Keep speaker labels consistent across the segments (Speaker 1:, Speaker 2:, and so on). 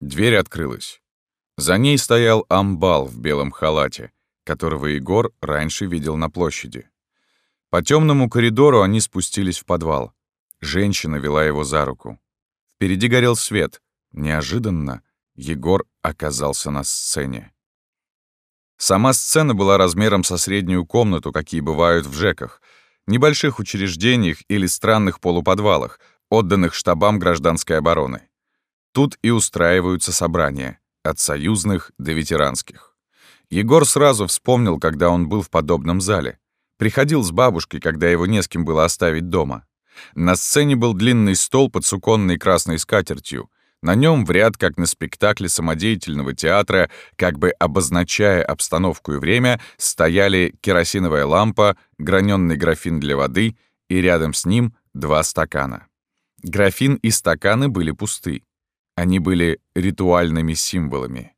Speaker 1: Дверь открылась. За ней стоял амбал в белом халате, которого Егор раньше видел на площади. По темному коридору они спустились в подвал. Женщина вела его за руку. Впереди горел свет. Неожиданно Егор оказался на сцене. Сама сцена была размером со среднюю комнату, какие бывают в ЖЭКах, небольших учреждениях или странных полуподвалах, отданных штабам гражданской обороны. Тут и устраиваются собрания, от союзных до ветеранских. Егор сразу вспомнил, когда он был в подобном зале. Приходил с бабушкой, когда его не с кем было оставить дома. На сцене был длинный стол под суконной красной скатертью. На нем в ряд, как на спектакле самодеятельного театра, как бы обозначая обстановку и время, стояли керосиновая лампа, граненый графин для воды и рядом с ним два стакана. Графин и стаканы были пусты. Они были ритуальными символами.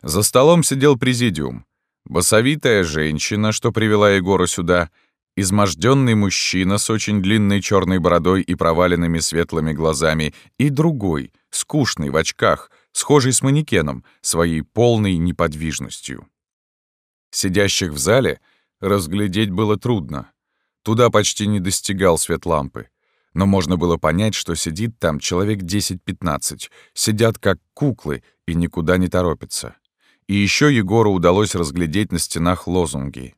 Speaker 1: За столом сидел президиум. Басовитая женщина, что привела Егора сюда, изможденный мужчина с очень длинной черной бородой и проваленными светлыми глазами, и другой, скучный, в очках, схожий с манекеном, своей полной неподвижностью. Сидящих в зале разглядеть было трудно. Туда почти не достигал свет лампы но можно было понять, что сидит там человек 10-15, сидят как куклы и никуда не торопятся. И еще Егору удалось разглядеть на стенах лозунги.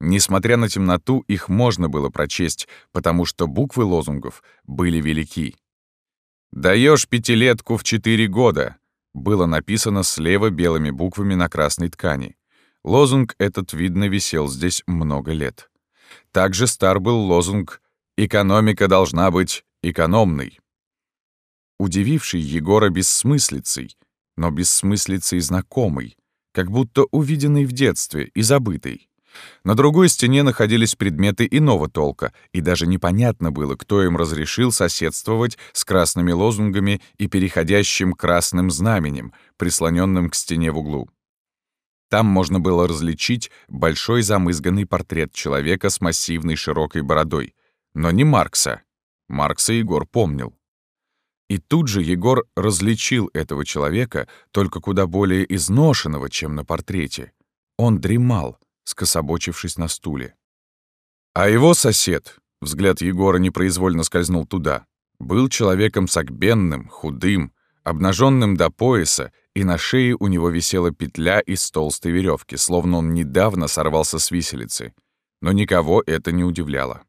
Speaker 1: Несмотря на темноту, их можно было прочесть, потому что буквы лозунгов были велики. «Даешь пятилетку в четыре года», было написано слева белыми буквами на красной ткани. Лозунг этот, видно, висел здесь много лет. Также стар был лозунг Экономика должна быть экономной. Удививший Егора бессмыслицей, но бессмыслицей знакомой, как будто увиденной в детстве и забытой. На другой стене находились предметы иного толка, и даже непонятно было, кто им разрешил соседствовать с красными лозунгами и переходящим красным знаменем, прислоненным к стене в углу. Там можно было различить большой замызганный портрет человека с массивной широкой бородой, но не Маркса. Маркса Егор помнил. И тут же Егор различил этого человека, только куда более изношенного, чем на портрете. Он дремал, скособочившись на стуле. А его сосед, взгляд Егора непроизвольно скользнул туда, был человеком согбенным, худым, обнаженным до пояса, и на шее у него висела петля из толстой веревки, словно он недавно сорвался с виселицы. Но никого это не удивляло.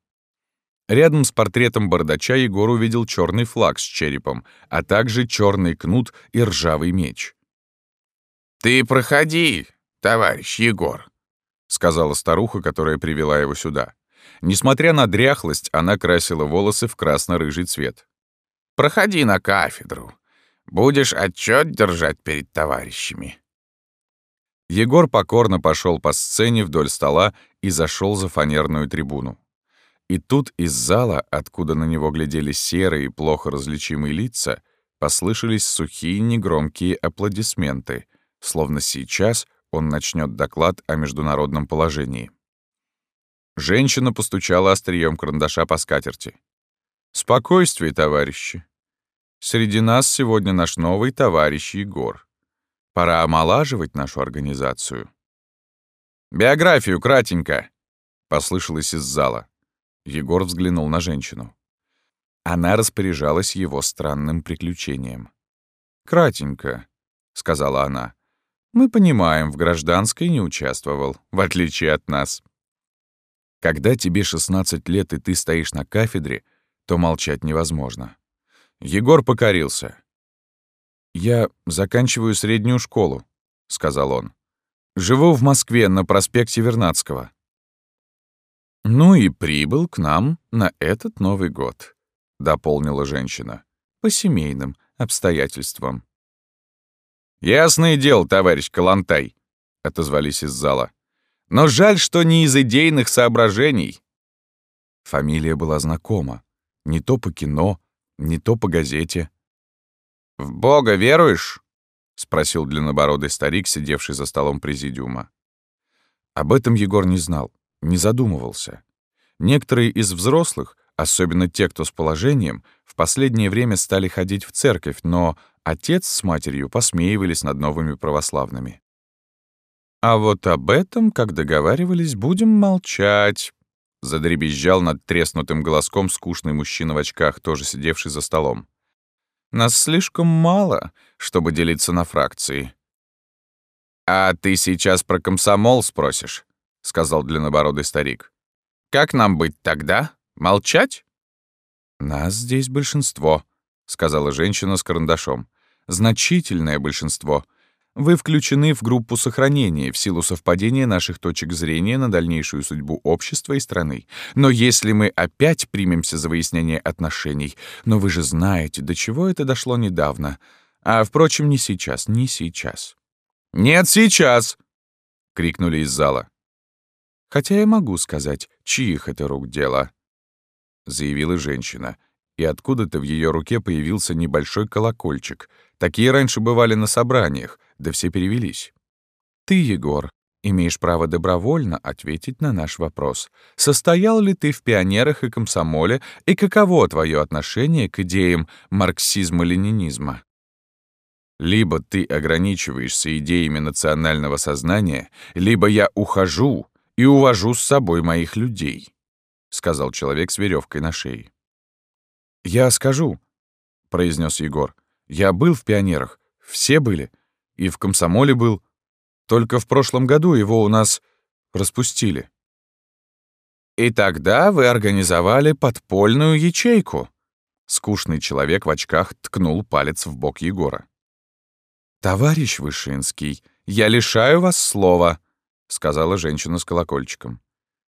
Speaker 1: Рядом с портретом бардача Егор увидел черный флаг с черепом, а также черный кнут и ржавый меч. «Ты проходи, товарищ Егор», — сказала старуха, которая привела его сюда. Несмотря на дряхлость, она красила волосы в красно-рыжий цвет. «Проходи на кафедру. Будешь отчет держать перед товарищами». Егор покорно пошел по сцене вдоль стола и зашел за фанерную трибуну. И тут из зала, откуда на него глядели серые, плохо различимые лица, послышались сухие негромкие аплодисменты, словно сейчас он начнет доклад о международном положении. Женщина постучала острием карандаша по скатерти. «Спокойствие, товарищи. Среди нас сегодня наш новый товарищ Егор. Пора омолаживать нашу организацию». «Биографию кратенько», — послышалось из зала. Егор взглянул на женщину. Она распоряжалась его странным приключением. «Кратенько», — сказала она. «Мы понимаем, в гражданской не участвовал, в отличие от нас». Когда тебе 16 лет и ты стоишь на кафедре, то молчать невозможно. Егор покорился. «Я заканчиваю среднюю школу», — сказал он. «Живу в Москве на проспекте Вернадского. «Ну и прибыл к нам на этот Новый год», — дополнила женщина, — «по семейным обстоятельствам». «Ясное дело, товарищ Калантай», — отозвались из зала. «Но жаль, что не из идейных соображений». Фамилия была знакома. Не то по кино, не то по газете. «В Бога веруешь?» — спросил длиннобородый старик, сидевший за столом президиума. Об этом Егор не знал не задумывался. Некоторые из взрослых, Особенно те, кто с положением, в последнее время стали ходить в церковь, но отец с матерью посмеивались над новыми православными. «А вот об этом, как договаривались, будем молчать», — задребезжал над треснутым голоском скучный мужчина в очках, тоже сидевший за столом. «Нас слишком мало, чтобы делиться на фракции». «А ты сейчас про комсомол спросишь?» — сказал длиннобородый старик. «Как нам быть тогда? Молчать?» «Нас здесь большинство», — сказала женщина с карандашом. «Значительное большинство. Вы включены в группу сохранения в силу совпадения наших точек зрения на дальнейшую судьбу общества и страны. Но если мы опять примемся за выяснение отношений, но вы же знаете, до чего это дошло недавно. А, впрочем, не сейчас, не сейчас». «Нет, сейчас!» — крикнули из зала. «Хотя я могу сказать, чьих это рук дело», — заявила женщина, и откуда-то в ее руке появился небольшой колокольчик. Такие раньше бывали на собраниях, да все перевелись. «Ты, Егор, имеешь право добровольно ответить на наш вопрос. Состоял ли ты в пионерах и комсомоле, и каково твое отношение к идеям марксизма-ленинизма?» Либо ты ограничиваешься идеями национального сознания, либо я ухожу и увожу с собой моих людей», — сказал человек с веревкой на шее. «Я скажу», — произнес Егор. «Я был в пионерах, все были, и в комсомоле был. Только в прошлом году его у нас распустили». «И тогда вы организовали подпольную ячейку», — скучный человек в очках ткнул палец в бок Егора. «Товарищ Вышинский, я лишаю вас слова», — сказала женщина с колокольчиком.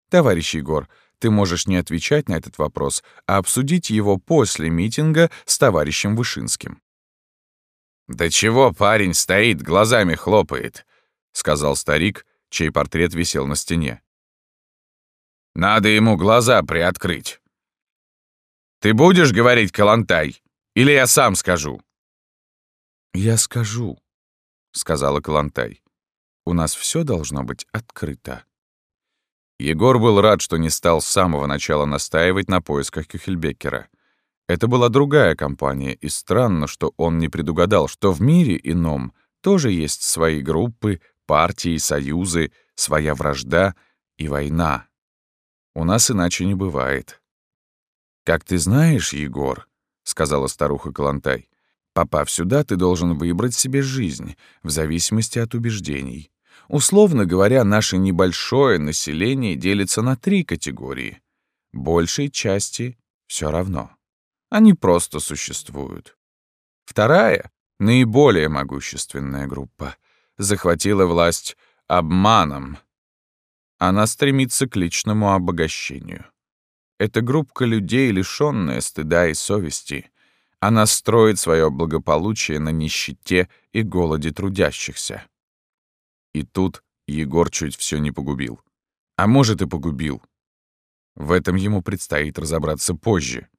Speaker 1: «Товарищ Егор, ты можешь не отвечать на этот вопрос, а обсудить его после митинга с товарищем Вышинским». «Да чего парень стоит, глазами хлопает», — сказал старик, чей портрет висел на стене. «Надо ему глаза приоткрыть». «Ты будешь говорить, Калантай, или я сам скажу?» «Я скажу», — сказала Калантай. «У нас все должно быть открыто». Егор был рад, что не стал с самого начала настаивать на поисках Кюхельбекера. Это была другая компания, и странно, что он не предугадал, что в мире ином тоже есть свои группы, партии, союзы, своя вражда и война. У нас иначе не бывает. «Как ты знаешь, Егор», — сказала старуха Калантай, Попав сюда, ты должен выбрать себе жизнь в зависимости от убеждений. Условно говоря, наше небольшое население делится на три категории. Большей части все равно. Они просто существуют. Вторая, наиболее могущественная группа, захватила власть обманом. Она стремится к личному обогащению. Это группа людей, лишённая стыда и совести — она строит свое благополучие на нищете и голоде трудящихся. И тут Егор чуть все не погубил. А может, и погубил. В этом ему предстоит разобраться позже.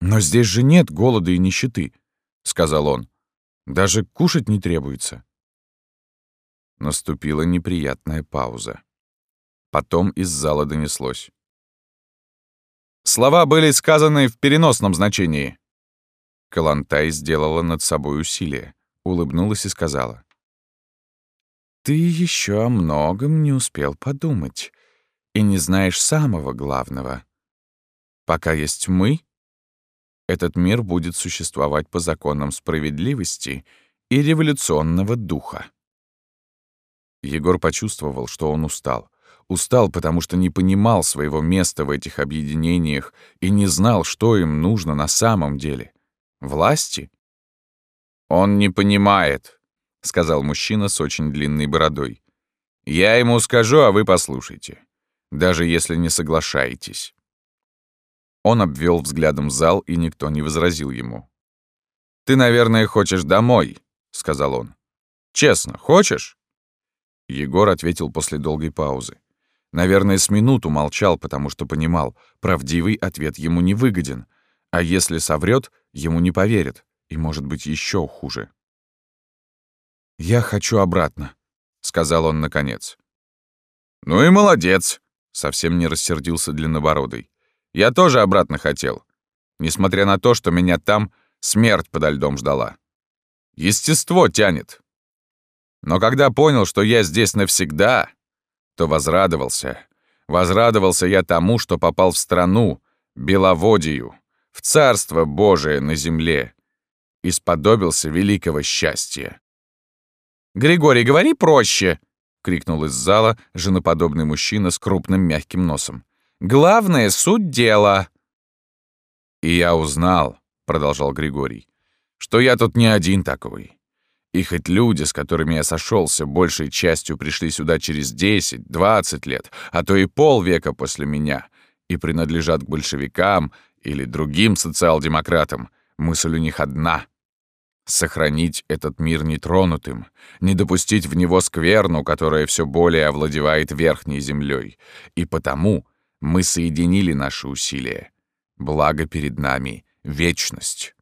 Speaker 1: «Но здесь же нет голода и нищеты», — сказал он. «Даже кушать не требуется». Наступила неприятная пауза. Потом из зала донеслось. Слова были сказаны в переносном значении. Калантай сделала над собой усилие, улыбнулась и сказала. «Ты еще о многом не успел подумать и не знаешь самого главного. Пока есть мы, этот мир будет существовать по законам справедливости и революционного духа». Егор почувствовал, что он устал. Устал, потому что не понимал своего места в этих объединениях и не знал, что им нужно на самом деле. Власти? Он не понимает, сказал мужчина с очень длинной бородой. Я ему скажу, а вы послушайте, даже если не соглашаетесь. Он обвел взглядом зал, и никто не возразил ему. «Ты, наверное, хочешь домой», — сказал он. «Честно, хочешь?» Егор ответил после долгой паузы. Наверное, с минуту молчал, потому что понимал, правдивый ответ ему не выгоден, а если соврет, ему не поверят, и может быть еще хуже. «Я хочу обратно», — сказал он наконец. «Ну и молодец», — совсем не рассердился длиннобородый. Я тоже обратно хотел, несмотря на то, что меня там смерть подо льдом ждала. Естество тянет. Но когда понял, что я здесь навсегда, то возрадовался. Возрадовался я тому, что попал в страну, Беловодию, в Царство Божие на земле, и сподобился великого счастья. «Григорий, говори проще!» — крикнул из зала женоподобный мужчина с крупным мягким носом. «Главное — суть дела!» «И я узнал», — продолжал Григорий, «что я тут не один такой. И хоть люди, с которыми я сошелся, большей частью пришли сюда через 10-20 лет, а то и полвека после меня, и принадлежат к большевикам или другим социал-демократам, мысль у них одна — сохранить этот мир нетронутым, не допустить в него скверну, которая все более овладевает верхней землей. И потому мы соединили наши усилия. Благо перед нами — вечность.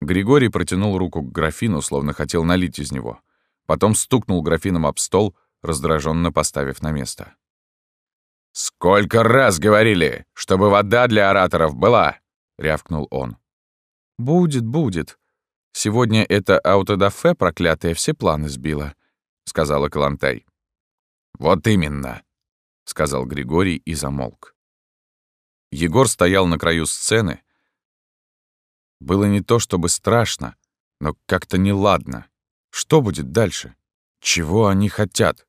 Speaker 1: Григорий протянул руку к графину, словно хотел налить из него. Потом стукнул графином об стол, раздраженно поставив на место. «Сколько раз говорили, чтобы вода для ораторов была!» — рявкнул он.
Speaker 2: «Будет, будет. Сегодня это аутодафе проклятое все планы сбило», — сказала Калантай.
Speaker 1: «Вот именно», — сказал Григорий и замолк. Егор стоял на краю сцены. Было не то чтобы страшно, но как-то неладно. Что будет дальше? Чего они хотят?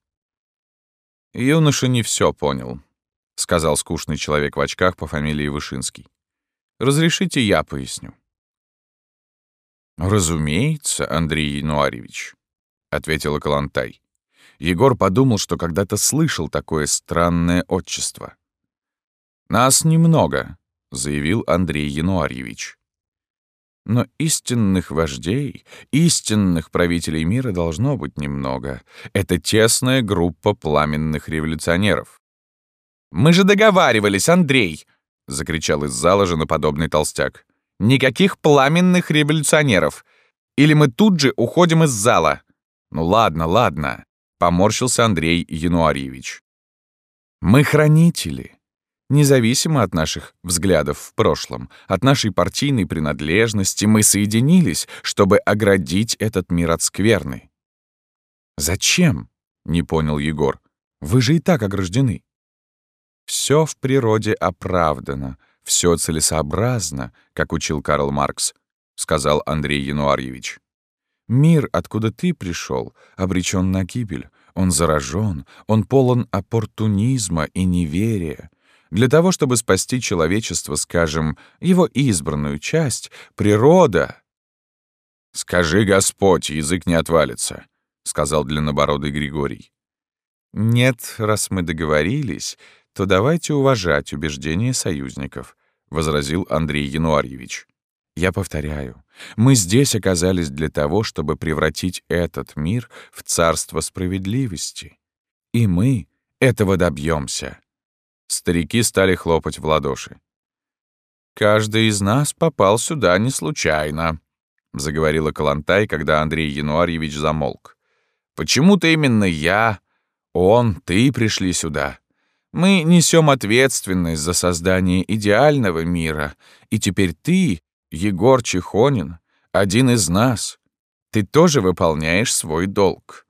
Speaker 1: Юноша не все понял сказал скучный человек в очках по фамилии Вышинский. Разрешите я поясню. Разумеется, Андрей Януаревич, ответила Калантай. Егор подумал, что когда-то слышал такое странное отчество. Нас немного, заявил Андрей Януарьевич. Но истинных вождей, истинных правителей мира должно быть немного. Это тесная группа пламенных революционеров. «Мы же договаривались, Андрей!» — закричал из зала женоподобный толстяк. «Никаких пламенных революционеров! Или мы тут же уходим из зала!» «Ну ладно, ладно», — поморщился Андрей Януарьевич. «Мы хранители. Независимо от наших взглядов в прошлом, от нашей партийной принадлежности, мы соединились, чтобы оградить этот мир от скверны». «Зачем?» — не понял Егор. «Вы же и так ограждены». Все в природе оправдано, все целесообразно, как учил Карл Маркс, сказал Андрей Януарьевич. Мир, откуда ты пришел, обречен на гибель. Он заражен, он полон оппортунизма и неверия. Для того, чтобы спасти человечество, скажем, его избранную часть, природа... «Скажи, Господь, язык не отвалится», — сказал длиннобородый Григорий. «Нет, раз мы договорились, то давайте уважать убеждения союзников», — возразил Андрей Януарьевич. «Я повторяю, мы здесь оказались для того, чтобы превратить этот мир в царство справедливости. И мы этого добьемся. Старики стали хлопать в ладоши. «Каждый из нас попал сюда не случайно», — заговорила Калантай, когда Андрей Януарьевич замолк. «Почему-то именно я, он, ты пришли сюда. Мы несем ответственность за создание идеального мира, и теперь ты, Егор Чехонин, один из нас. Ты тоже выполняешь свой долг».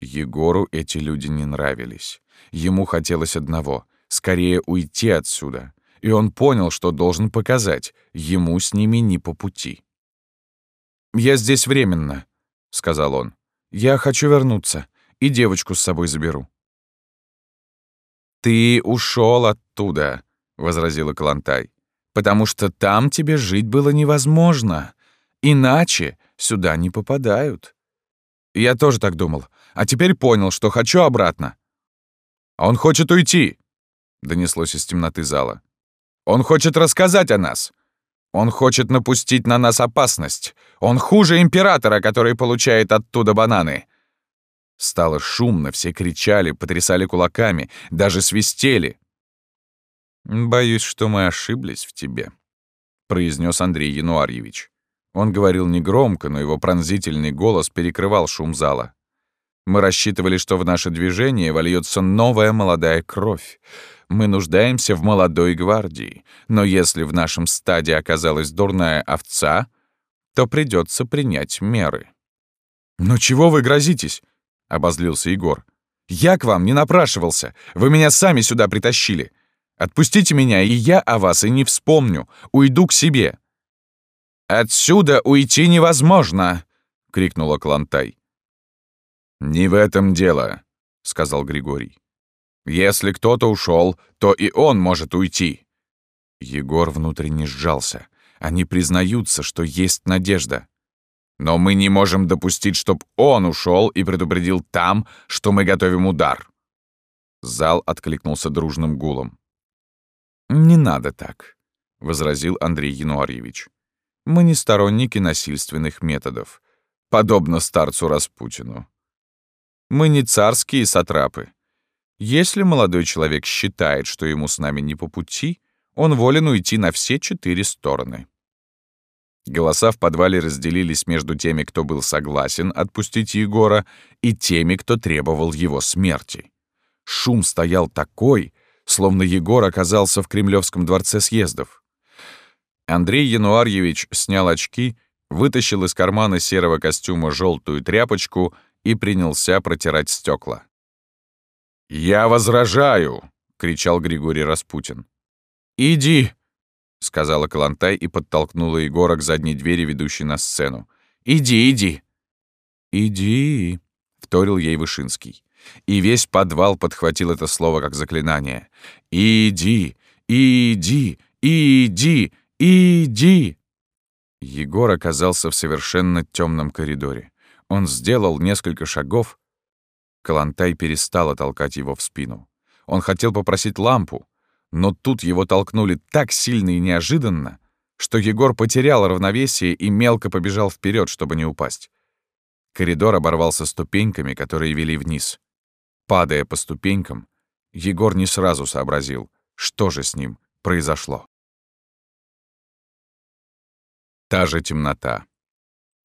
Speaker 1: Егору эти люди не нравились. Ему хотелось одного — скорее уйти отсюда. И он понял, что должен показать, ему с ними не по пути. «Я здесь временно», — сказал он. «Я хочу вернуться, и девочку с собой заберу». «Ты ушел оттуда», — возразила Калантай, «потому что там тебе жить было невозможно. Иначе сюда не попадают». Я тоже так думал, а теперь понял, что хочу обратно. «А «Он хочет уйти», — донеслось из темноты зала. «Он хочет рассказать о нас. Он хочет напустить на нас опасность. Он хуже императора, который получает оттуда бананы. Стало шумно, все кричали, потрясали кулаками, даже свистели. «Боюсь, что мы ошиблись в тебе», — произнес Андрей Януарьевич. Он говорил негромко, но его пронзительный голос перекрывал шум зала.
Speaker 2: Мы рассчитывали, что в наше движение вольется новая молодая кровь. Мы нуждаемся в молодой гвардии. Но если в нашем стаде оказалась дурная овца, то придется принять меры. «Но чего вы грозитесь?» — обозлился Егор. «Я к вам не напрашивался. Вы меня сами сюда притащили. Отпустите меня, и я о вас и не вспомню. Уйду к себе». «Отсюда уйти невозможно!» — крикнула Клантай.
Speaker 1: «Не в этом дело», — сказал Григорий. «Если кто-то ушел, то и он может уйти».
Speaker 2: Егор внутренне сжался. Они признаются, что есть надежда.
Speaker 1: Но мы не можем допустить, чтобы он ушел и предупредил там, что мы готовим удар.
Speaker 2: Зал откликнулся дружным гулом. «Не надо так», — возразил Андрей Януарьевич. «Мы не сторонники насильственных методов, подобно старцу Распутину. Мы не царские сатрапы. Если молодой человек считает, что ему с нами не по пути, он волен уйти на все четыре стороны. Голоса в подвале разделились между теми, кто был согласен отпустить Егора, и теми, кто требовал его смерти. Шум стоял такой, словно Егор оказался в Кремлевском дворце съездов. Андрей Януарьевич снял очки, вытащил из кармана серого костюма желтую тряпочку и принялся протирать стекла.
Speaker 1: «Я возражаю!» — кричал Григорий Распутин.
Speaker 2: «Иди!» — сказала Калантай и подтолкнула Егора к задней двери, ведущей на сцену. «Иди, иди!» «Иди!» — вторил ей Вышинский. И весь подвал подхватил это слово как заклинание. «Иди! Иди! Иди! Иди!» Егор оказался в совершенно темном коридоре. Он сделал несколько шагов. Калантай перестала толкать его в спину. Он хотел попросить лампу, но тут его толкнули так сильно и неожиданно, что Егор потерял равновесие и мелко побежал вперед, чтобы не упасть. Коридор оборвался ступеньками, которые вели вниз. Падая по ступенькам, Егор не сразу сообразил, что же с ним произошло. Та же темнота,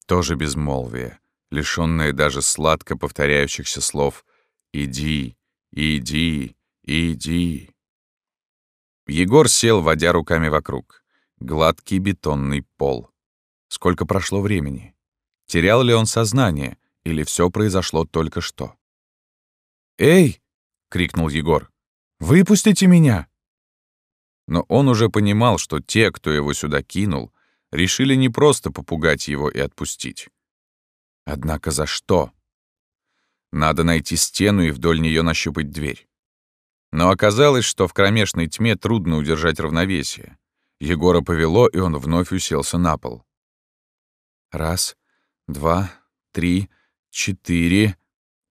Speaker 2: то же безмолвие, лишённое даже сладко повторяющихся слов «Иди, иди, иди». Егор сел, водя руками вокруг. Гладкий бетонный пол. Сколько прошло времени? Терял ли он сознание, или все произошло только что? «Эй!» — крикнул Егор. «Выпустите меня!» Но он уже понимал, что те, кто его сюда кинул, решили не просто попугать его и отпустить. Однако за что? Надо найти стену и вдоль нее нащупать дверь. Но оказалось, что в кромешной тьме трудно удержать равновесие. Егора повело, и он вновь уселся на пол. Раз, два, три, четыре.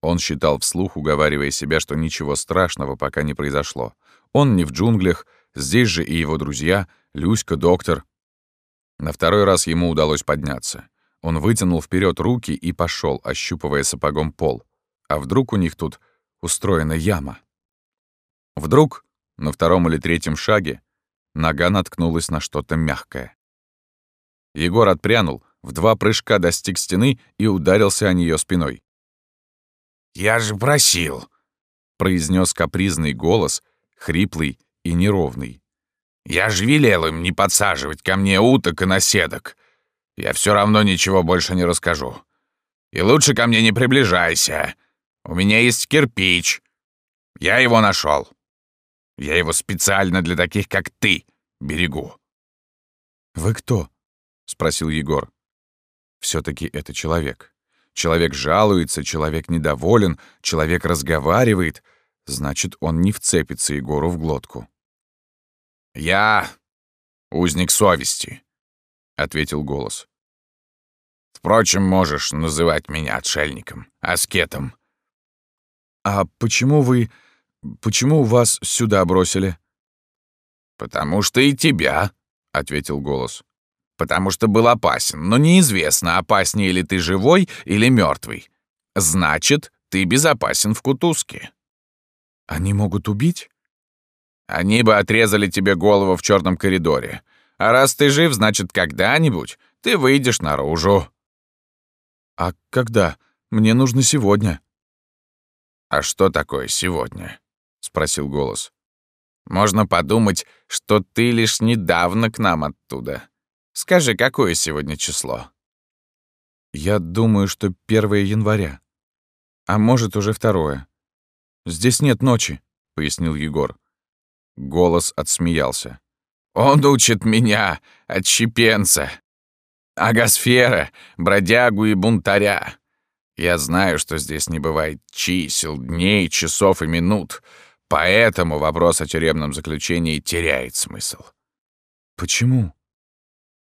Speaker 2: Он считал вслух, уговаривая себя, что ничего страшного пока не произошло. Он не в джунглях, здесь же и его друзья, Люська, доктор. На второй раз ему удалось подняться. Он вытянул вперед руки и пошел, ощупывая сапогом пол. А вдруг у них тут устроена яма? Вдруг, на втором или третьем шаге, нога наткнулась на что-то мягкое. Егор отпрянул, в два прыжка достиг стены и ударился о нее спиной.
Speaker 1: «Я же просил», — произнес капризный голос, хриплый и неровный. «Я же велел им не подсаживать ко мне уток и наседок. Я все равно ничего больше не расскажу. И лучше ко мне не приближайся. У меня есть кирпич. Я его нашел. Я его специально для таких, как ты, берегу».
Speaker 2: «Вы кто?» — спросил Егор. все таки это человек. Человек жалуется, человек недоволен, человек разговаривает. Значит, он не вцепится Егору в глотку.
Speaker 1: «Я узник совести», — ответил голос. «Впрочем, можешь называть меня отшельником, аскетом».
Speaker 2: «А почему вы Почему вас сюда бросили?»
Speaker 1: «Потому что и тебя», — ответил голос. «Потому что был опасен, но неизвестно, опаснее ли ты живой или мертвый. Значит, ты безопасен в кутузке».
Speaker 2: «Они могут убить?»
Speaker 1: «Они бы отрезали тебе голову в черном коридоре. А раз ты жив, значит, когда-нибудь ты выйдешь наружу».
Speaker 2: «А когда? Мне нужно сегодня». «А что такое сегодня?» — спросил голос. «Можно подумать, что ты лишь недавно к нам оттуда. Скажи, какое сегодня число?»
Speaker 1: «Я думаю, что 1 января. А может, уже второе. Здесь нет ночи», — пояснил Егор. Голос отсмеялся.
Speaker 2: «Он учит меня, отщепенца, агосфера, бродягу и бунтаря. Я знаю, что здесь не бывает чисел, дней, часов и минут, поэтому вопрос о тюремном заключении теряет смысл».
Speaker 1: «Почему?»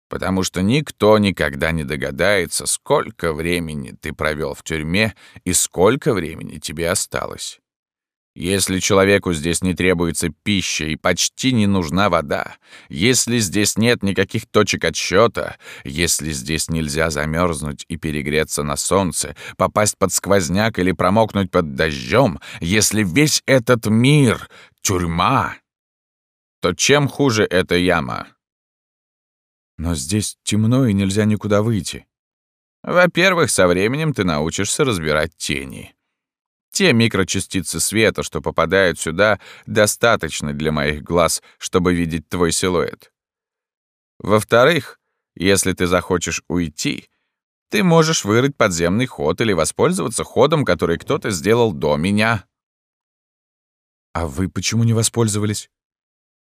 Speaker 2: потому что никто никогда не догадается, сколько времени ты провел в тюрьме и сколько времени тебе осталось. Если человеку здесь не требуется пища и почти не нужна вода, если здесь нет никаких точек отсчета, если здесь нельзя замерзнуть и перегреться на солнце, попасть под сквозняк или промокнуть под дождем, если весь этот мир — тюрьма, то чем хуже эта яма?
Speaker 1: Но здесь темно и нельзя никуда выйти.
Speaker 2: Во-первых, со временем ты научишься разбирать тени. Те микрочастицы света, что попадают сюда, достаточно для моих глаз, чтобы видеть твой силуэт. Во-вторых, если ты захочешь уйти, ты можешь вырыть подземный ход или воспользоваться ходом, который кто-то сделал до меня.
Speaker 1: А вы почему не воспользовались?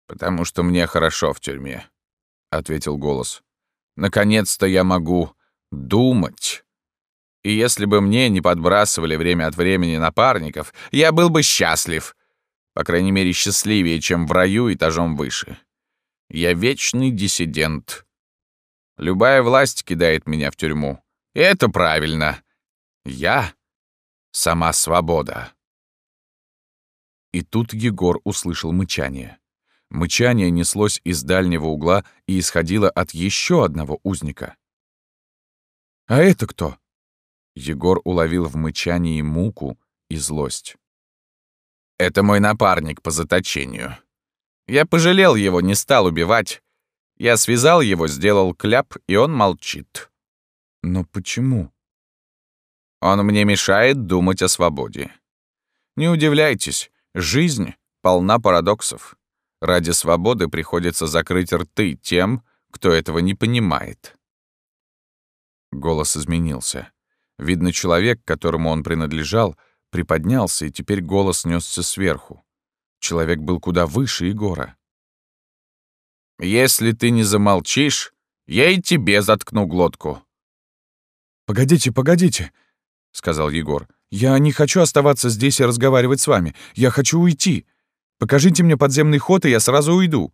Speaker 2: Потому что мне хорошо в тюрьме. — ответил голос. «Наконец-то я могу думать. И если бы мне не подбрасывали время от времени напарников, я был бы счастлив. По крайней мере, счастливее, чем в раю этажом выше. Я вечный диссидент. Любая власть кидает меня в тюрьму. И это правильно. Я — сама свобода».
Speaker 1: И тут Егор услышал мычание. Мычание неслось из дальнего угла и исходило от еще одного узника. «А это кто?» Егор уловил в мычании муку и злость.
Speaker 2: «Это мой напарник по заточению. Я пожалел его, не стал убивать. Я связал его, сделал кляп, и он молчит».
Speaker 1: «Но почему?»
Speaker 2: «Он мне мешает думать о свободе. Не удивляйтесь, жизнь полна парадоксов. Ради свободы приходится закрыть рты тем, кто этого не понимает.
Speaker 1: Голос изменился. Видно, человек, которому он принадлежал, приподнялся, и теперь голос несся сверху. Человек был куда выше Егора.
Speaker 2: «Если ты не замолчишь, я и тебе заткну глотку».
Speaker 1: «Погодите, погодите», — сказал Егор. «Я не хочу оставаться здесь и разговаривать с вами. Я хочу уйти. Покажите мне подземный ход, и я сразу уйду».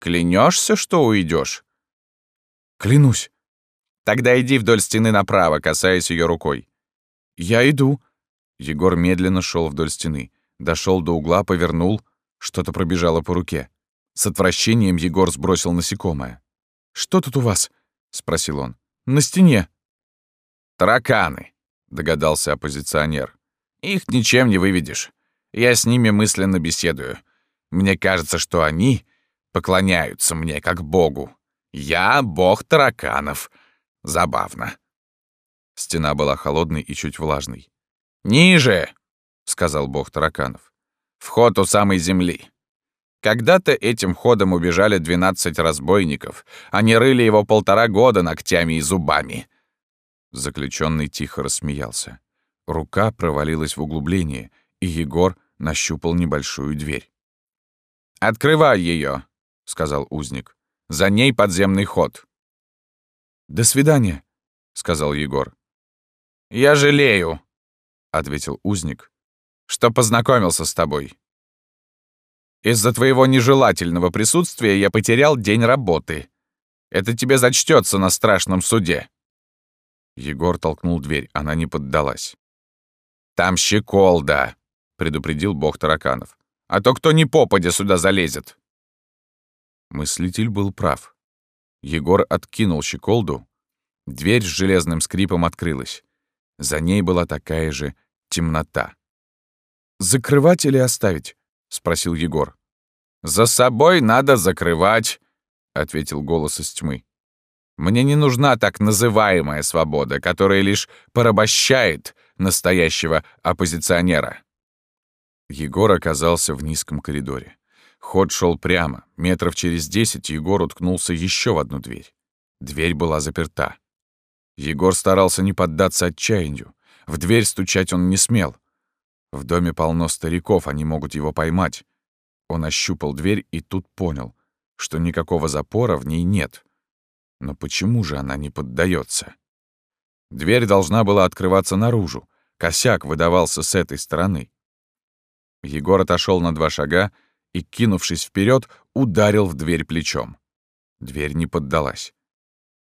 Speaker 2: Клянешься, что уйдешь?
Speaker 1: Клянусь.
Speaker 2: Тогда иди вдоль стены направо, касаясь ее рукой.
Speaker 1: Я иду. Егор медленно шел вдоль стены. Дошел до угла, повернул. Что-то пробежало по руке. С отвращением Егор сбросил насекомое. «Что тут у вас?» — спросил он. «На стене».
Speaker 2: «Тараканы», — догадался оппозиционер. «Их ничем не выведешь. Я с ними мысленно беседую. Мне кажется, что они поклоняются мне как богу. Я бог тараканов. Забавно.
Speaker 1: Стена была холодной и чуть влажной.
Speaker 2: «Ниже!» — сказал бог тараканов. «Вход у самой земли. Когда-то этим ходом убежали 12 разбойников. Они рыли его полтора года ногтями и зубами».
Speaker 1: Заключенный тихо рассмеялся. Рука провалилась в углубление, и Егор нащупал небольшую дверь.
Speaker 2: «Открывай ее, сказал узник. «За ней подземный ход».
Speaker 1: «До свидания», — сказал Егор.
Speaker 2: «Я жалею», — ответил узник, — «что познакомился с тобой. Из-за твоего нежелательного присутствия я потерял день работы. Это тебе зачтется на страшном суде».
Speaker 1: Егор толкнул дверь, она не поддалась.
Speaker 2: «Там щеколда», предупредил бог тараканов. «А то кто ни попадя сюда залезет!»
Speaker 1: Мыслитель был прав. Егор откинул щеколду. Дверь с железным скрипом открылась. За ней была такая же темнота. «Закрывать или оставить?» — спросил Егор.
Speaker 2: «За собой надо закрывать», — ответил голос из тьмы. «Мне не нужна так называемая свобода, которая лишь порабощает,
Speaker 1: настоящего оппозиционера. Егор оказался в низком коридоре. Ход шел прямо. Метров через десять Егор уткнулся еще в одну дверь. Дверь была заперта. Егор старался не поддаться отчаянию. В дверь стучать он не смел. В доме полно стариков, они могут его поймать. Он ощупал дверь и тут понял, что никакого запора в ней нет. Но почему же она не поддается? Дверь должна была открываться наружу. Косяк выдавался с этой стороны. Егор отошел на два шага и, кинувшись вперед, ударил в дверь плечом. Дверь не поддалась.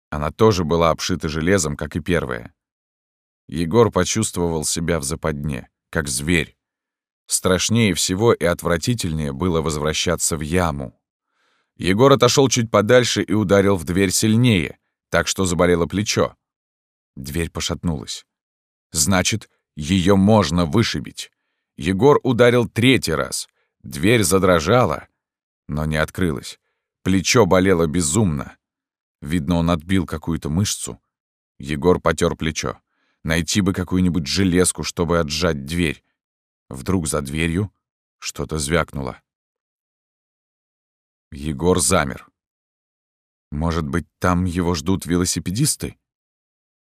Speaker 1: Она тоже была обшита железом, как и первая. Егор почувствовал себя в западне, как зверь. Страшнее всего и отвратительнее было возвращаться в яму. Егор отошел чуть подальше и ударил в дверь сильнее, так что заболело плечо. Дверь пошатнулась. Значит, ее можно вышибить. Егор ударил третий раз. Дверь задрожала, но не открылась. Плечо болело безумно. Видно, он отбил какую-то мышцу. Егор потер плечо. Найти бы какую-нибудь железку, чтобы отжать дверь. Вдруг за дверью что-то звякнуло. Егор замер. Может быть, там его ждут велосипедисты?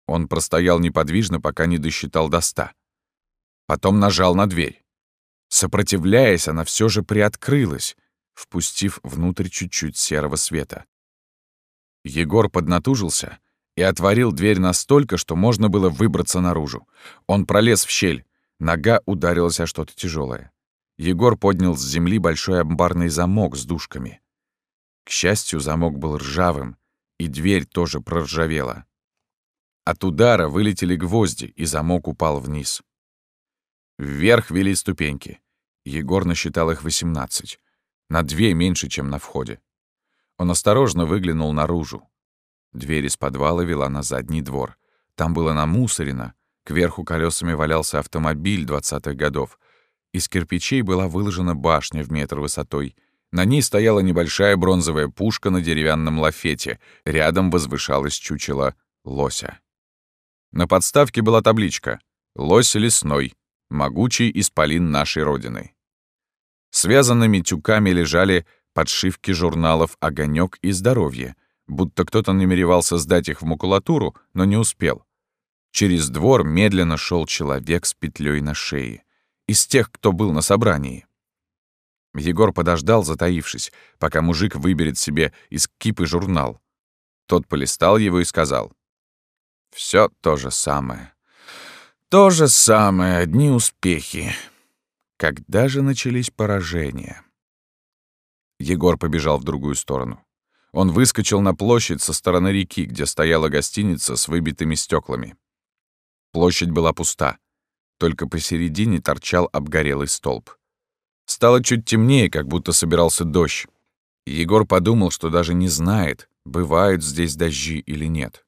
Speaker 1: Он простоял неподвижно, пока не досчитал до ста. Потом нажал на дверь. Сопротивляясь, она все же приоткрылась, впустив внутрь чуть-чуть серого света. Егор поднатужился и отворил дверь настолько, что можно было выбраться наружу. Он пролез в щель, нога ударилась о что-то тяжелое. Егор поднял с земли большой амбарный замок с дужками. К счастью, замок был ржавым, и дверь тоже проржавела. От удара вылетели гвозди, и замок упал вниз. Вверх вели ступеньки. Егор насчитал их 18. На две меньше, чем на входе. Он осторожно выглянул наружу. Дверь из подвала вела на задний двор. Там было намусорено. Кверху колесами валялся автомобиль двадцатых годов. Из кирпичей была выложена башня в метр высотой. На ней стояла небольшая бронзовая пушка на деревянном лафете. Рядом возвышалось чучело лося. На подставке была табличка «Лось лесной, могучий исполин нашей Родины». Связанными тюками лежали подшивки журналов «Огонек» и «Здоровье», будто кто-то намеревался сдать их в макулатуру, но не успел. Через двор медленно шел человек с петлей на шее. Из тех, кто был на собрании. Егор подождал, затаившись, пока мужик выберет себе из кипы журнал. Тот полистал его и сказал. Все то же самое. То же самое, одни успехи. Когда же начались поражения? Егор побежал в другую сторону. Он выскочил на площадь со стороны реки, где стояла гостиница с выбитыми стеклами. Площадь была пуста. Только посередине торчал обгорелый столб. Стало чуть темнее, как будто собирался дождь. Егор подумал, что даже не знает, бывают здесь дожди или нет.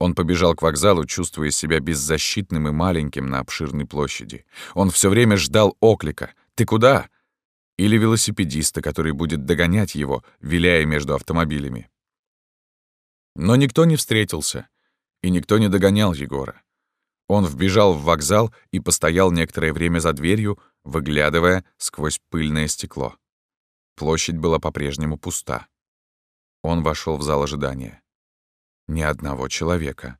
Speaker 1: Он побежал к вокзалу, чувствуя себя беззащитным и маленьким на обширной площади. Он все время ждал оклика «Ты куда?» или велосипедиста, который будет догонять его, виляя между автомобилями. Но никто не встретился, и никто не догонял Егора. Он вбежал в вокзал и постоял некоторое время за дверью, выглядывая сквозь пыльное стекло. Площадь была по-прежнему пуста. Он вошел в зал ожидания. Ни одного человека.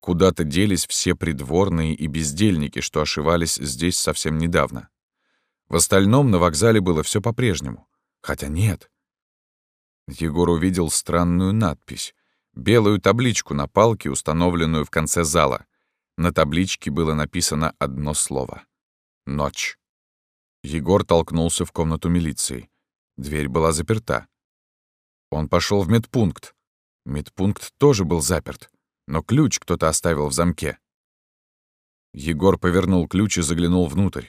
Speaker 1: Куда-то делись все придворные и бездельники, что ошивались здесь совсем недавно. В остальном на вокзале было все по-прежнему. Хотя нет. Егор увидел странную надпись. Белую табличку на палке, установленную в конце зала. На табличке было написано одно слово. «Ночь». Егор толкнулся в комнату милиции. Дверь была заперта. Он пошел в медпункт. Медпункт тоже был заперт, но ключ кто-то оставил в замке. Егор повернул ключ и заглянул внутрь.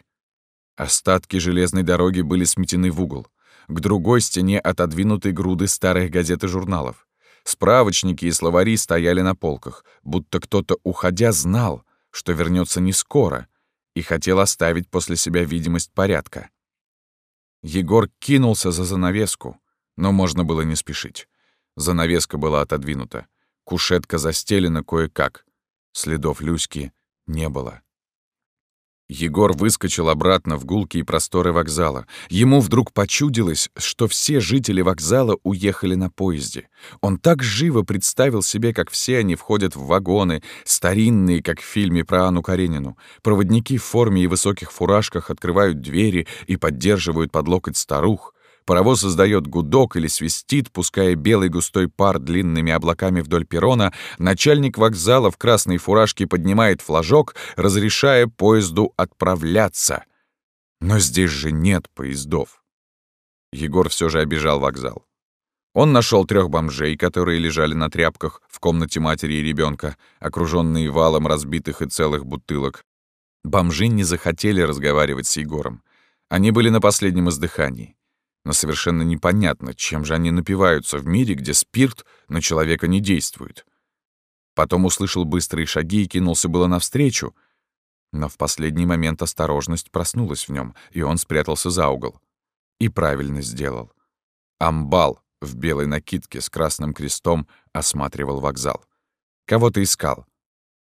Speaker 1: Остатки железной дороги были сметены в угол. К другой стене отодвинуты груды старых газет и журналов. Справочники и словари стояли на полках, будто кто-то, уходя, знал, что вернется не скоро, и хотел оставить после себя видимость порядка. Егор кинулся за занавеску, но можно было не спешить. Занавеска была отодвинута. Кушетка застелена кое-как. Следов Люськи не было. Егор выскочил обратно в гулкие просторы вокзала. Ему вдруг почудилось, что все жители вокзала уехали на поезде. Он так живо представил себе, как все они входят в вагоны, старинные, как в фильме про Анну Каренину. Проводники в форме и высоких фуражках открывают двери и поддерживают под локоть старух. Паровоз издает гудок или свистит, пуская белый густой пар длинными облаками вдоль перрона. Начальник вокзала в красной фуражке поднимает флажок, разрешая поезду отправляться. Но здесь же нет поездов. Егор все же обижал вокзал. Он нашел трех бомжей, которые лежали на тряпках в комнате матери и ребенка, окруженные валом разбитых и целых бутылок. Бомжи не захотели разговаривать с Егором. Они были на последнем издыхании но совершенно непонятно, чем же они напиваются в мире, где спирт на человека не действует. Потом услышал быстрые шаги и кинулся было навстречу, но в последний момент осторожность проснулась в нем, и он спрятался за угол. И правильно сделал. Амбал в белой накидке с красным крестом осматривал вокзал. Кого-то искал.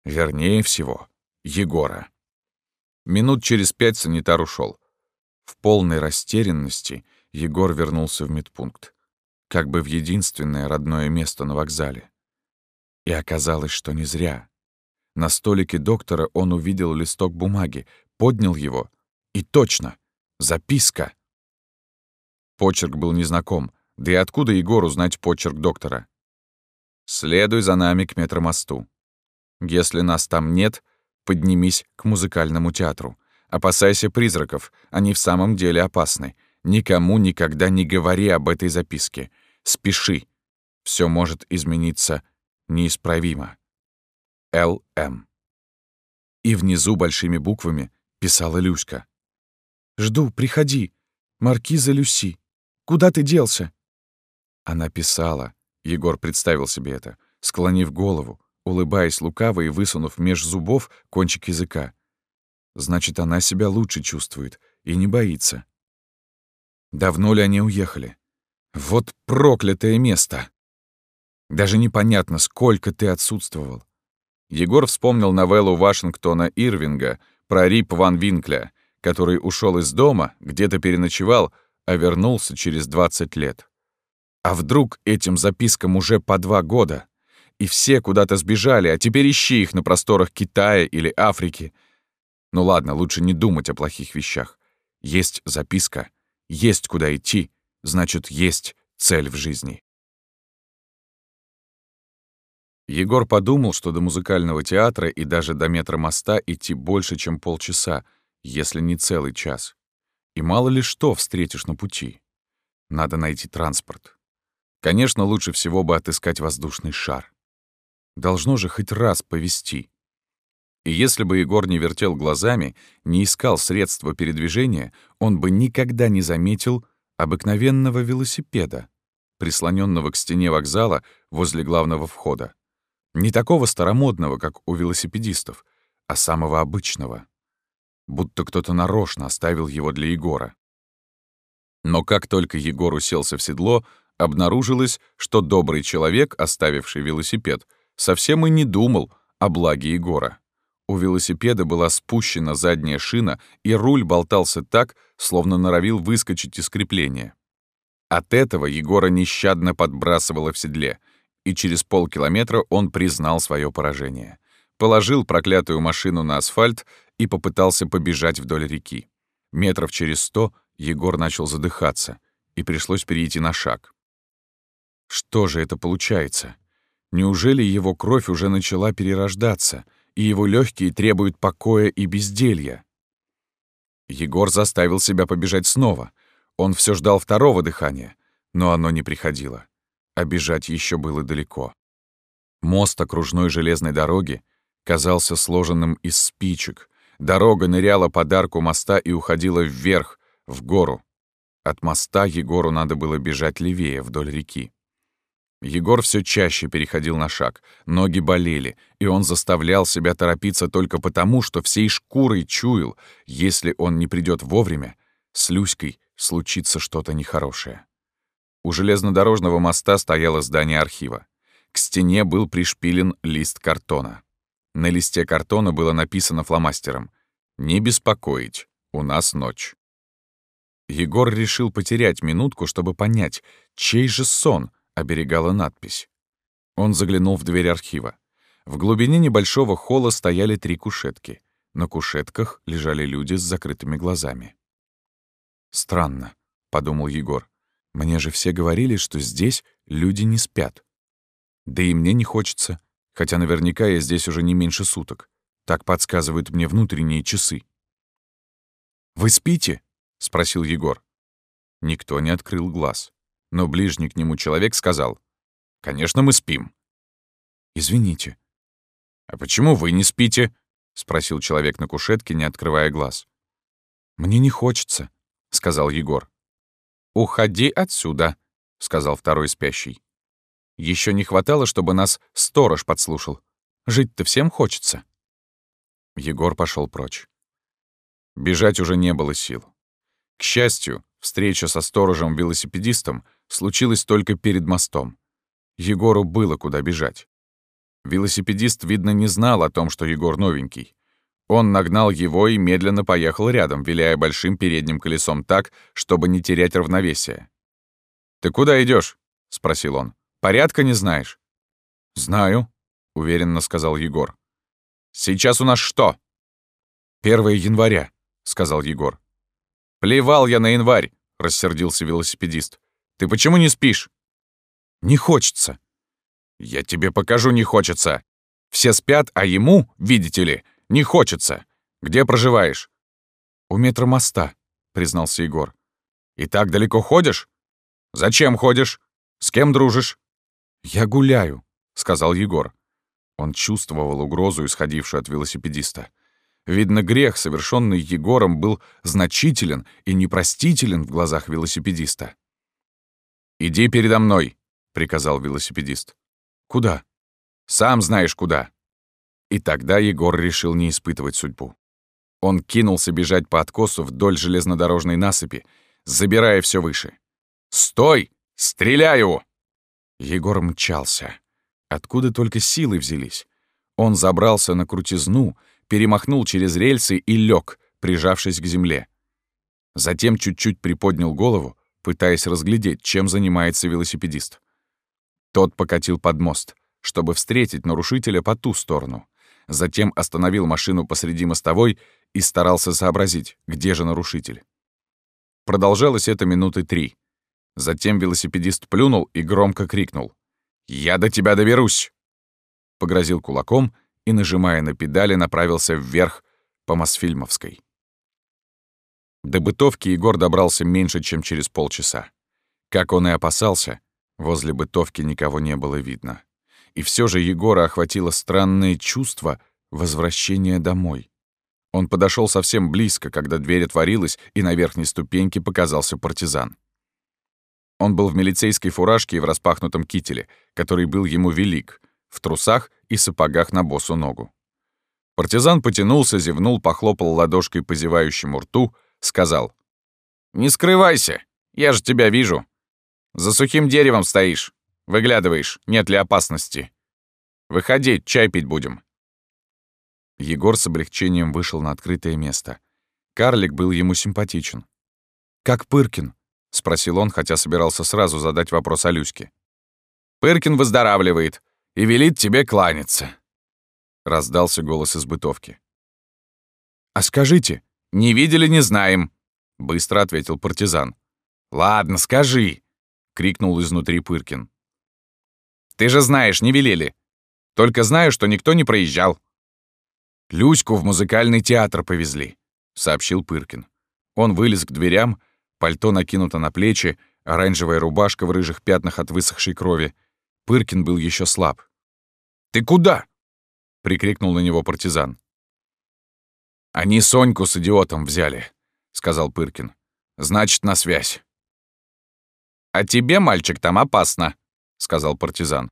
Speaker 1: Вернее всего, Егора. Минут через пять санитар ушел. В полной растерянности Егор вернулся в медпункт, как бы в единственное родное место на вокзале. И оказалось, что не зря. На столике доктора он увидел листок бумаги, поднял его, и точно, записка. Почерк был незнаком, да и откуда Егору знать почерк доктора? «Следуй за нами к метромосту. Если нас там нет, поднимись к музыкальному театру. Опасайся призраков, они в самом деле опасны. Никому никогда не говори об этой записке. Спеши. Все может измениться неисправимо. Л.М. И внизу большими буквами писала Люська. «Жду, приходи. Маркиза Люси. Куда ты делся?» Она писала. Егор представил себе это, склонив голову, улыбаясь лукаво и высунув меж зубов кончик языка. Значит, она себя лучше чувствует и не боится. Давно ли они уехали? Вот проклятое место! Даже непонятно, сколько ты отсутствовал. Егор вспомнил новеллу Вашингтона Ирвинга про Рип Ван Винкля, который ушел из дома, где-то переночевал, а вернулся через 20 лет. А вдруг этим запискам уже по два года? И все куда-то сбежали, а теперь ищи их на просторах Китая или Африки. Ну ладно, лучше не думать о плохих вещах. Есть записка — есть куда идти, значит, есть цель в жизни. Егор подумал, что до музыкального театра и даже до метра моста идти больше, чем полчаса, если не целый час. И мало ли что встретишь на пути. Надо найти транспорт. Конечно, лучше всего бы отыскать воздушный шар. Должно же хоть раз повести. Если бы Егор не вертел глазами, не искал средства передвижения, он бы никогда не заметил обыкновенного велосипеда, прислоненного к стене вокзала возле главного входа. Не такого старомодного, как у велосипедистов, а самого обычного. Будто кто-то нарочно оставил его для Егора. Но как только Егор уселся в седло, обнаружилось, что добрый человек, оставивший велосипед, совсем и не думал о благе Егора. У велосипеда была спущена задняя шина, и руль болтался так, словно норовил выскочить из крепления. От этого Егора нещадно подбрасывало в седле, и через полкилометра он признал свое поражение. Положил проклятую машину на асфальт и попытался побежать вдоль реки. Метров через сто Егор начал задыхаться, и пришлось перейти на шаг. Что же это получается? Неужели его кровь уже начала перерождаться — и его легкие требуют покоя и безделья. Егор заставил себя побежать снова. Он все ждал второго дыхания, но оно не приходило. А бежать еще было далеко. Мост окружной железной дороги казался сложенным из спичек. Дорога ныряла под арку моста и уходила вверх, в гору. От моста Егору надо было бежать левее, вдоль реки. Егор все чаще переходил на шаг, ноги болели, и он заставлял себя торопиться только потому, что всей шкурой чуял, если он не придет вовремя, с Люськой случится что-то нехорошее. У железнодорожного моста стояло здание архива. К стене был пришпилен лист картона. На листе картона было написано фломастером «Не беспокоить, у нас ночь». Егор решил потерять минутку, чтобы понять, чей же сон оберегала надпись. Он заглянул в дверь архива. В глубине небольшого холла стояли три кушетки. На кушетках лежали люди с закрытыми глазами. «Странно», — подумал Егор. «Мне же все говорили, что здесь люди не спят. Да и мне не хочется, хотя наверняка я здесь уже не меньше суток. Так подсказывают мне внутренние часы». «Вы спите?» — спросил Егор. Никто не открыл глаз, но ближний к нему человек сказал. «Конечно, мы спим». «Извините». «А почему вы не спите?» — спросил человек на кушетке, не открывая глаз. «Мне не хочется», — сказал Егор. «Уходи отсюда», — сказал второй спящий. Еще не хватало, чтобы нас сторож подслушал. Жить-то всем хочется». Егор пошел прочь. Бежать уже не было сил. К счастью, встреча со сторожем-велосипедистом случилась только перед мостом. Егору было куда бежать. Велосипедист, видно, не знал о том, что Егор новенький. Он нагнал его и медленно поехал рядом, виляя большим передним колесом так, чтобы не терять равновесие. «Ты куда идешь? спросил он. «Порядка не знаешь?» «Знаю», — уверенно сказал Егор. «Сейчас у нас что?» «1 января», — сказал Егор. «Плевал я на январь», — рассердился велосипедист. «Ты почему не спишь?» «Не хочется». «Я тебе покажу, не хочется. Все спят, а ему, видите ли, не хочется. Где проживаешь?» «У метро моста», — признался Егор. «И так далеко ходишь? Зачем ходишь? С кем дружишь?» «Я гуляю», — сказал Егор. Он чувствовал угрозу, исходившую от велосипедиста. Видно, грех, совершенный Егором, был значителен и непростителен в глазах велосипедиста. «Иди передо мной», — приказал велосипедист. «Куда?» «Сам знаешь, куда». И тогда Егор решил не испытывать судьбу. Он кинулся бежать по откосу вдоль железнодорожной насыпи, забирая все выше. «Стой! Стреляю!» Егор мчался. Откуда только силы взялись? Он забрался на крутизну, перемахнул через рельсы и лег, прижавшись к земле. Затем чуть-чуть приподнял голову, пытаясь разглядеть, чем занимается велосипедист. Тот покатил под мост, чтобы встретить нарушителя по ту сторону. Затем остановил машину посреди мостовой и старался сообразить, где же нарушитель. Продолжалось это минуты три. Затем велосипедист плюнул и громко крикнул. «Я до тебя доберусь!» Погрозил кулаком и, нажимая на педали, направился вверх по Мосфильмовской. До бытовки Егор добрался меньше, чем через полчаса. Как он и опасался, возле бытовки никого не было видно. И все же Егора охватило странное чувство возвращения домой. Он подошел совсем близко, когда дверь отворилась, и на верхней ступеньке показался партизан. Он был в милицейской фуражке и в распахнутом кителе, который был ему велик, в трусах и сапогах на босу ногу. Партизан потянулся, зевнул, похлопал ладошкой по зевающему рту, сказал. «Не скрывайся, я же тебя вижу. За сухим деревом стоишь, выглядываешь, нет ли опасности. Выходи, чай пить будем». Егор с облегчением вышел на открытое место. Карлик был ему симпатичен. «Как Пыркин?» — спросил он, хотя собирался сразу задать вопрос о Люське. «Пыркин выздоравливает и велит тебе кланяться», — раздался голос из бытовки. «А скажите, не видели, не знаем», — быстро ответил партизан. «Ладно, скажи», — крикнул изнутри Пыркин. «Ты же знаешь, не велели. Только знаю, что никто не проезжал». «Люську в музыкальный театр повезли», — сообщил Пыркин. Он вылез к дверям, пальто накинуто на плечи, оранжевая рубашка в рыжих пятнах от высохшей крови. Пыркин был еще слаб. «Ты куда?» — прикрикнул на него партизан. «Они Соньку с идиотом взяли», — сказал Пыркин. «Значит, на связь». «А тебе, мальчик, там опасно», — сказал партизан.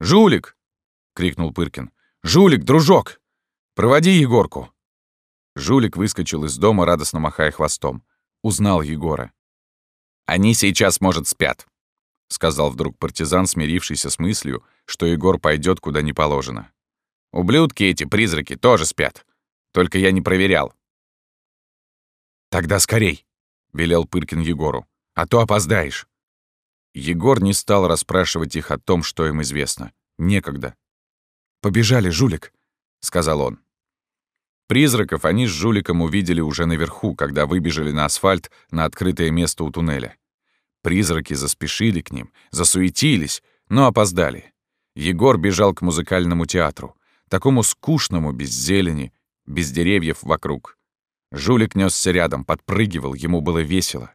Speaker 1: «Жулик!» — крикнул Пыркин. «Жулик, дружок! Проводи Егорку!» Жулик выскочил из дома, радостно махая хвостом. Узнал Егора. «Они сейчас, может, спят», — сказал вдруг партизан, смирившийся с мыслью, что Егор пойдет куда не положено. Ублюдки эти, призраки, тоже спят. Только я не проверял.
Speaker 2: «Тогда скорей!» — велел Пыркин Егору. «А то опоздаешь!»
Speaker 1: Егор не стал расспрашивать их о том, что им известно. Некогда.
Speaker 2: «Побежали, жулик!»
Speaker 1: — сказал он. Призраков они с жуликом увидели уже наверху, когда выбежали на асфальт на открытое место у туннеля. Призраки заспешили к ним, засуетились, но опоздали. Егор бежал к музыкальному театру, такому скучному, без зелени, без деревьев вокруг. Жулик несся рядом, подпрыгивал, ему было весело.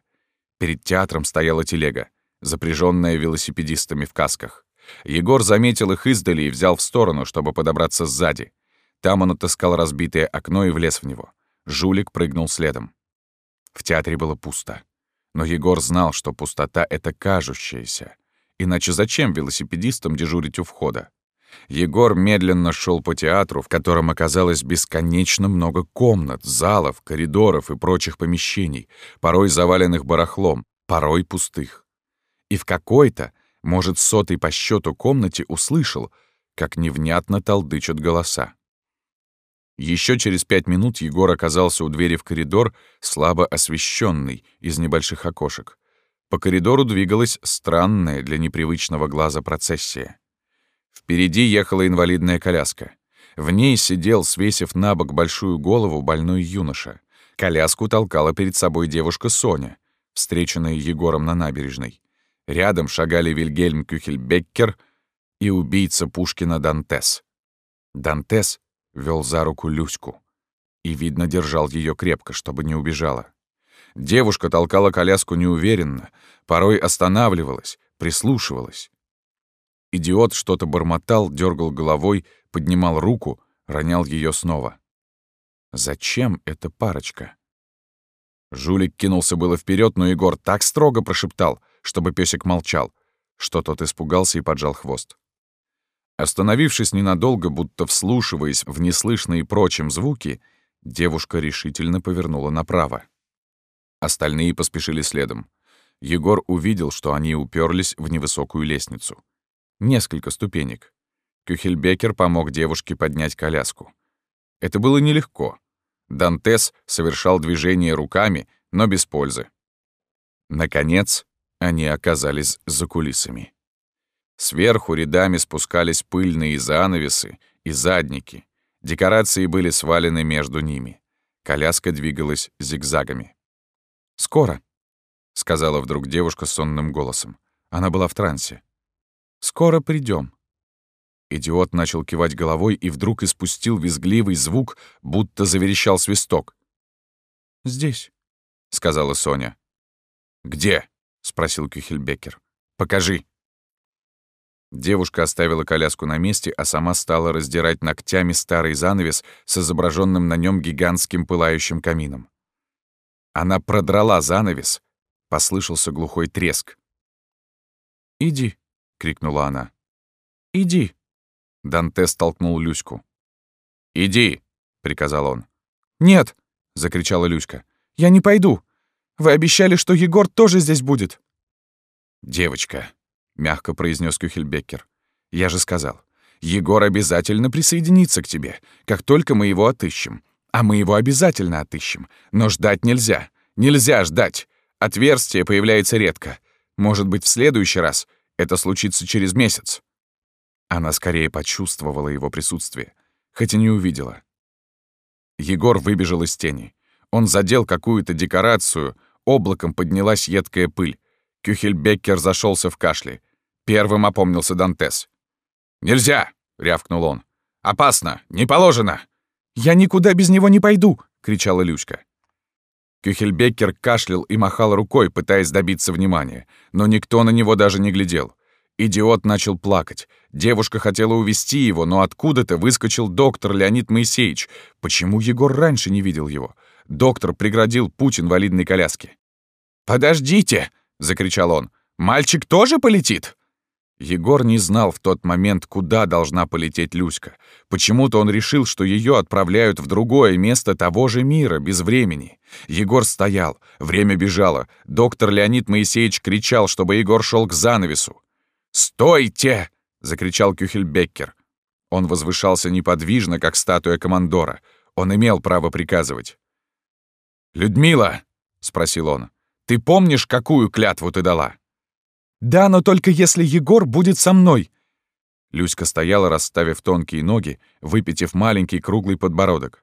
Speaker 1: Перед театром стояла телега, запряженная велосипедистами в касках. Егор заметил их издали и взял в сторону, чтобы подобраться сзади. Там он отыскал разбитое окно и влез в него. Жулик прыгнул следом. В театре было пусто. Но Егор знал, что пустота — это кажущаяся. Иначе зачем велосипедистам дежурить у входа? Егор медленно шел по театру, в котором оказалось бесконечно много комнат, залов, коридоров и прочих помещений, порой заваленных барахлом, порой пустых. И в какой-то, может, сотой по счету комнате услышал, как невнятно толдычат голоса. Еще через пять минут Егор оказался у двери в коридор, слабо освещенный, из небольших окошек. По коридору двигалась странная для непривычного глаза процессия. Впереди ехала инвалидная коляска. В ней сидел, свесив на бок большую голову, больной юноша. Коляску толкала перед собой девушка Соня, встреченная Егором на набережной. Рядом шагали Вильгельм Кюхельбеккер и убийца Пушкина Дантес. Дантес вел за руку Люську и, видно, держал ее крепко, чтобы не убежала. Девушка толкала коляску неуверенно, порой останавливалась, прислушивалась. Идиот что-то бормотал, дергал головой, поднимал руку, ронял ее снова. Зачем эта парочка? Жулик кинулся было вперед, но Егор так строго прошептал, чтобы песик молчал, что тот испугался и поджал хвост. Остановившись ненадолго, будто вслушиваясь в неслышные прочим звуки, девушка решительно повернула направо. Остальные поспешили следом. Егор увидел, что они уперлись в невысокую лестницу. Несколько ступенек. Кюхельбекер помог девушке поднять коляску. Это было нелегко. Дантес совершал движения руками, но без пользы. Наконец, они оказались за кулисами. Сверху рядами спускались пыльные занавесы и задники. Декорации были свалены между ними. Коляска двигалась зигзагами. «Скоро», — сказала вдруг девушка сонным голосом. Она была в трансе. «Скоро придем. Идиот начал кивать головой и вдруг испустил визгливый звук, будто заверещал свисток. «Здесь», — сказала Соня. «Где?» — спросил Кюхельбекер. «Покажи». Девушка оставила коляску на месте, а сама стала раздирать ногтями старый занавес с изображенным на нем гигантским пылающим камином. Она продрала занавес, послышался глухой треск. «Иди!» — крикнула она. «Иди!» Данте столкнул Люську. «Иди!» — приказал он. «Нет!» — закричала Люська. «Я не пойду! Вы обещали, что Егор тоже здесь будет!» «Девочка!» — мягко произнес Кюхельбеккер. «Я же сказал, Егор обязательно присоединится к тебе, как только мы его отыщем. А мы его обязательно отыщем. Но ждать нельзя. Нельзя ждать. Отверстие появляется редко. Может быть, в следующий раз это случится через месяц». Она скорее почувствовала его присутствие, хоть и не увидела. Егор выбежал из тени. Он задел какую-то декорацию, облаком поднялась едкая пыль. Кюхельбеккер зашелся в кашле. Первым опомнился Дантес. «Нельзя!» — рявкнул он. «Опасно! Не положено!» «Я никуда без него не пойду!» — кричала Люська. Кюхельбеккер кашлял и махал рукой, пытаясь добиться внимания, но никто на него даже не глядел. Идиот начал плакать. Девушка хотела увести его, но откуда-то выскочил доктор Леонид Моисеевич. Почему Егор раньше не видел его? Доктор преградил путь инвалидной коляске. «Подождите!» — закричал он. «Мальчик тоже полетит?» Егор не знал в тот момент, куда должна полететь Люська. Почему-то он решил, что ее отправляют в другое место того же мира, без времени. Егор стоял, время бежало. Доктор Леонид Моисеевич кричал, чтобы Егор шел к занавесу. «Стойте!» — закричал Кюхельбеккер. Он возвышался неподвижно, как статуя командора. Он имел право приказывать. «Людмила!» — спросил он. «Ты помнишь, какую клятву ты дала?»
Speaker 2: «Да, но только если Егор будет со мной!»
Speaker 1: Люська стояла, расставив тонкие ноги, выпитив маленький круглый подбородок.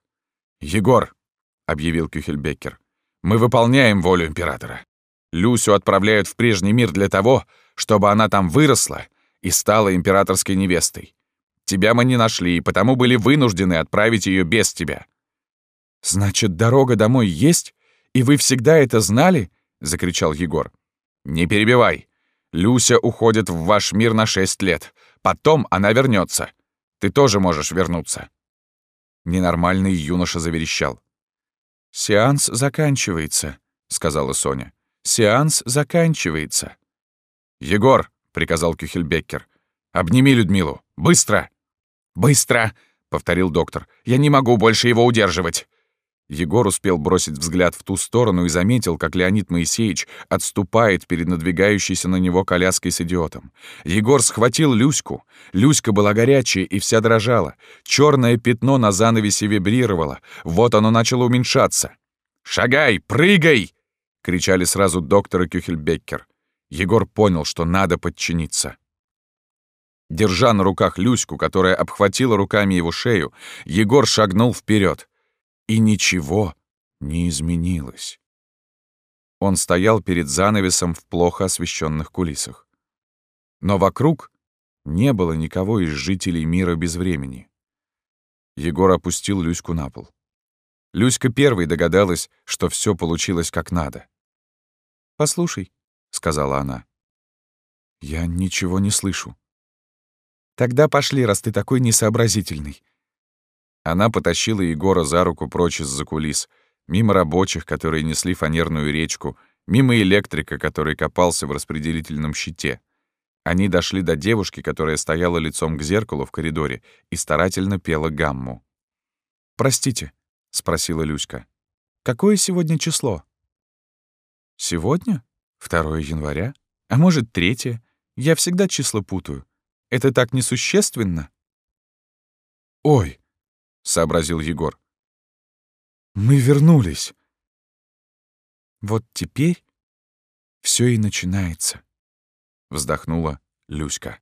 Speaker 1: «Егор!» — объявил Кюхельбеккер. «Мы выполняем волю императора. Люсю отправляют в прежний мир для того, чтобы она там выросла и стала императорской невестой. Тебя мы не нашли, и потому были вынуждены отправить ее без тебя».
Speaker 2: «Значит, дорога домой есть? И вы всегда это знали?» — закричал Егор.
Speaker 1: «Не перебивай. Люся уходит в ваш мир на шесть лет. Потом она вернется. Ты тоже можешь вернуться». Ненормальный юноша заверещал.
Speaker 2: «Сеанс заканчивается», — сказала Соня. «Сеанс заканчивается».
Speaker 1: «Егор», — приказал Кюхельбеккер, — «обними Людмилу. Быстро!»
Speaker 2: «Быстро!» — повторил доктор. «Я не могу больше его удерживать!»
Speaker 1: Егор успел бросить взгляд в ту сторону и заметил, как Леонид Моисеевич отступает перед надвигающейся на него коляской с идиотом. Егор схватил Люську. Люська была горячая и вся дрожала. Черное пятно на занавесе вибрировало. Вот оно начало уменьшаться. «Шагай! Прыгай!» — кричали сразу доктор и Кюхельбеккер. Егор понял, что надо подчиниться. Держа на руках Люську, которая обхватила руками его шею, Егор шагнул вперед. И ничего не изменилось. Он стоял перед занавесом в плохо освещенных кулисах. Но вокруг не было никого из жителей мира без времени. Егор опустил Люську на пол. Люська первой догадалась, что все получилось как надо.
Speaker 2: «Послушай», — сказала она. «Я ничего не слышу». Тогда пошли, раз ты такой несообразительный».
Speaker 1: Она потащила Егора за руку прочь из-за кулис, мимо рабочих, которые несли фанерную речку, мимо электрика, который копался в распределительном щите. Они дошли до девушки, которая стояла лицом к зеркалу в коридоре и старательно пела гамму.
Speaker 2: «Простите», — спросила Люська. «Какое сегодня число?» «Сегодня? 2 января? А может, 3? Я всегда числа путаю. Это так несущественно?»
Speaker 1: «Ой!» — сообразил Егор.
Speaker 2: «Мы вернулись!» «Вот теперь все и начинается», — вздохнула Люська.